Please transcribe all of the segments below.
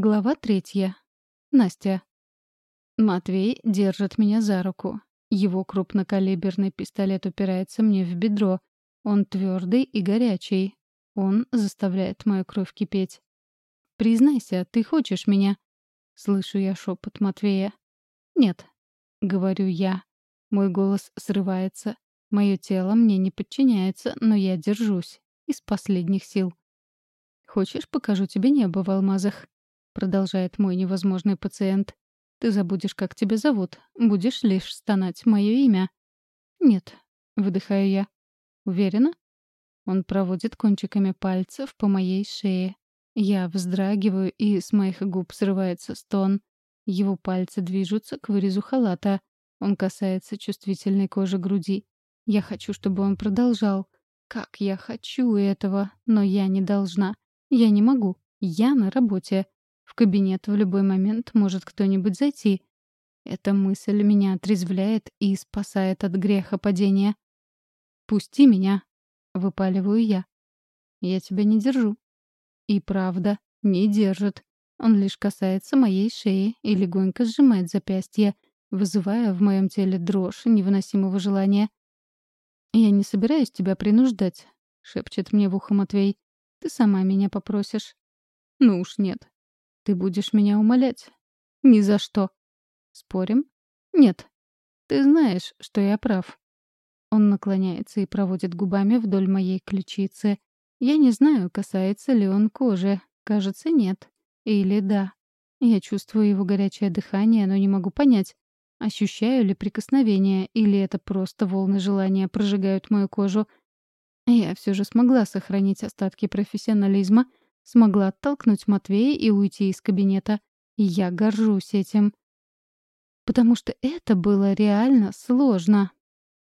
Глава третья. Настя. Матвей держит меня за руку. Его крупнокалиберный пистолет упирается мне в бедро. Он твердый и горячий. Он заставляет мою кровь кипеть. «Признайся, ты хочешь меня?» Слышу я шепот Матвея. «Нет», — говорю я. Мой голос срывается. Мое тело мне не подчиняется, но я держусь. Из последних сил. «Хочешь, покажу тебе небо в алмазах?» Продолжает мой невозможный пациент. Ты забудешь, как тебя зовут. Будешь лишь стонать мое имя. Нет, выдыхаю я. Уверена? Он проводит кончиками пальцев по моей шее. Я вздрагиваю, и с моих губ срывается стон. Его пальцы движутся к вырезу халата. Он касается чувствительной кожи груди. Я хочу, чтобы он продолжал. Как я хочу этого, но я не должна. Я не могу. Я на работе. В кабинет в любой момент может кто-нибудь зайти. Эта мысль меня отрезвляет и спасает от греха падения. «Пусти меня!» — выпаливаю я. «Я тебя не держу». И правда, не держит. Он лишь касается моей шеи и легонько сжимает запястье, вызывая в моем теле дрожь невыносимого желания. «Я не собираюсь тебя принуждать», — шепчет мне в ухо Матвей. «Ты сама меня попросишь». «Ну уж нет. Ты будешь меня умолять? Ни за что. Спорим? Нет. Ты знаешь, что я прав. Он наклоняется и проводит губами вдоль моей ключицы. Я не знаю, касается ли он кожи. Кажется, нет. Или да. Я чувствую его горячее дыхание, но не могу понять, ощущаю ли прикосновение, или это просто волны желания прожигают мою кожу. Я все же смогла сохранить остатки профессионализма Смогла оттолкнуть Матвея и уйти из кабинета. Я горжусь этим. Потому что это было реально сложно.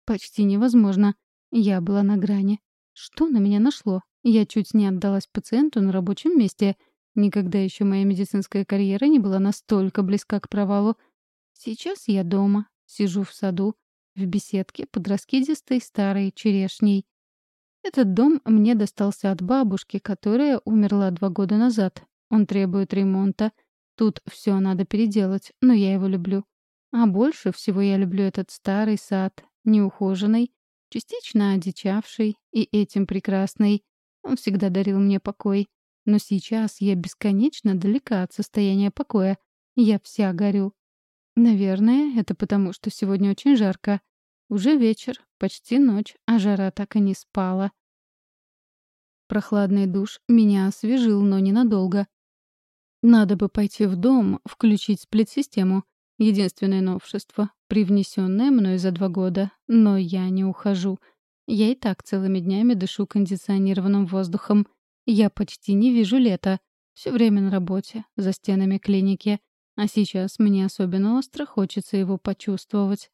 Почти невозможно. Я была на грани. Что на меня нашло? Я чуть не отдалась пациенту на рабочем месте. Никогда еще моя медицинская карьера не была настолько близка к провалу. Сейчас я дома, сижу в саду, в беседке под раскидистой старой черешней. Этот дом мне достался от бабушки, которая умерла два года назад. Он требует ремонта. Тут все надо переделать, но я его люблю. А больше всего я люблю этот старый сад, неухоженный, частично одичавший и этим прекрасный. Он всегда дарил мне покой. Но сейчас я бесконечно далека от состояния покоя. Я вся горю. Наверное, это потому, что сегодня очень жарко. Уже вечер, почти ночь, а жара так и не спала. Прохладный душ меня освежил, но ненадолго. Надо бы пойти в дом, включить сплит-систему. Единственное новшество, привнесенное мной за два года. Но я не ухожу. Я и так целыми днями дышу кондиционированным воздухом. Я почти не вижу лета. Все время на работе, за стенами клиники. А сейчас мне особенно остро хочется его почувствовать.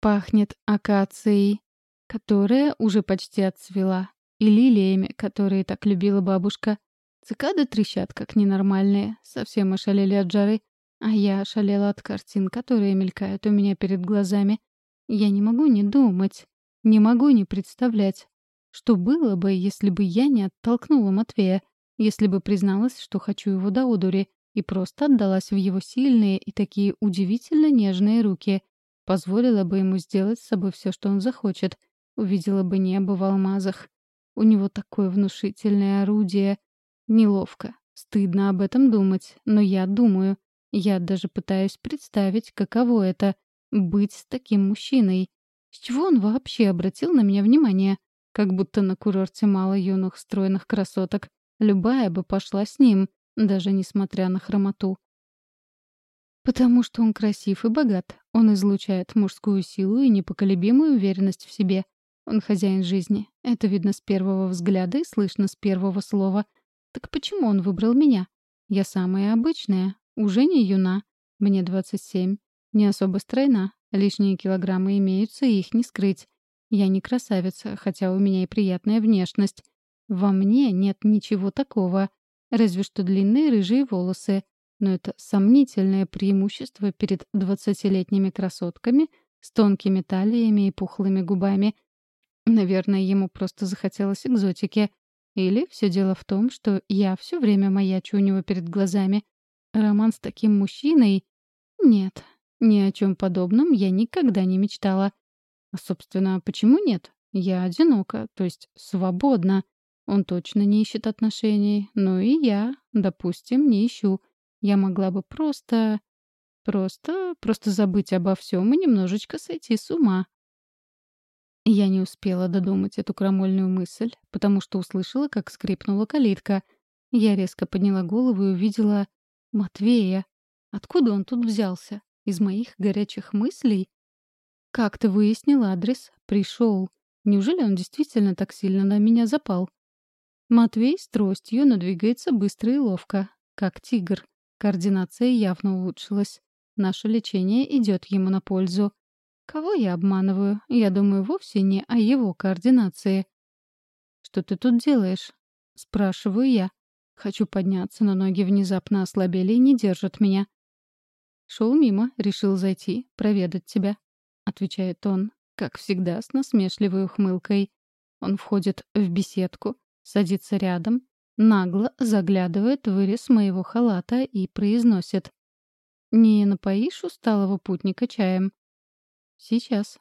Пахнет акацией, которая уже почти отцвела, и лилиями, которые так любила бабушка. Цикады трещат, как ненормальные, совсем ошалели от жары, а я ошалела от картин, которые мелькают у меня перед глазами. Я не могу не думать, не могу не представлять, что было бы, если бы я не оттолкнула Матвея, если бы призналась, что хочу его до одури, и просто отдалась в его сильные и такие удивительно нежные руки, позволила бы ему сделать с собой все, что он захочет, увидела бы небо в алмазах, у него такое внушительное орудие. Неловко. Стыдно об этом думать, но я думаю. Я даже пытаюсь представить, каково это — быть с таким мужчиной. С чего он вообще обратил на меня внимание? Как будто на курорте мало юных стройных красоток. Любая бы пошла с ним, даже несмотря на хромоту. Потому что он красив и богат. Он излучает мужскую силу и непоколебимую уверенность в себе. Он хозяин жизни. Это видно с первого взгляда и слышно с первого слова. Так почему он выбрал меня? Я самая обычная, уже не юна. Мне 27. Не особо стройна. Лишние килограммы имеются, и их не скрыть. Я не красавица, хотя у меня и приятная внешность. Во мне нет ничего такого. Разве что длинные рыжие волосы. Но это сомнительное преимущество перед двадцатилетними красотками с тонкими талиями и пухлыми губами — Наверное, ему просто захотелось экзотики. Или все дело в том, что я все время маячу у него перед глазами. Роман с таким мужчиной? Нет, ни о чем подобном я никогда не мечтала. А, собственно, почему нет? Я одинока, то есть свободна. Он точно не ищет отношений, но и я, допустим, не ищу. Я могла бы просто... Просто... просто забыть обо всем и немножечко сойти с ума. Я не успела додумать эту крамольную мысль, потому что услышала, как скрипнула калитка. Я резко подняла голову и увидела Матвея. Откуда он тут взялся? Из моих горячих мыслей? Как ты выяснил адрес? Пришел. Неужели он действительно так сильно на меня запал? Матвей с тростью, но двигается быстро и ловко, как тигр. Координация явно улучшилась. Наше лечение идет ему на пользу. Кого я обманываю? Я думаю вовсе не о его координации. «Что ты тут делаешь?» — спрашиваю я. Хочу подняться, но ноги внезапно ослабели и не держат меня. «Шел мимо, решил зайти, проведать тебя», — отвечает он, как всегда, с насмешливой ухмылкой. Он входит в беседку, садится рядом, нагло заглядывает в вырез моего халата и произносит. «Не напоишь усталого путника чаем?» «Сейчас».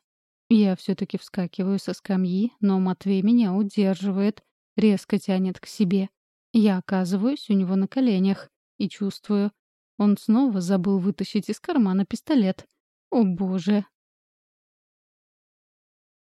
Я все-таки вскакиваю со скамьи, но Матвей меня удерживает, резко тянет к себе. Я оказываюсь у него на коленях и чувствую. Он снова забыл вытащить из кармана пистолет. О боже,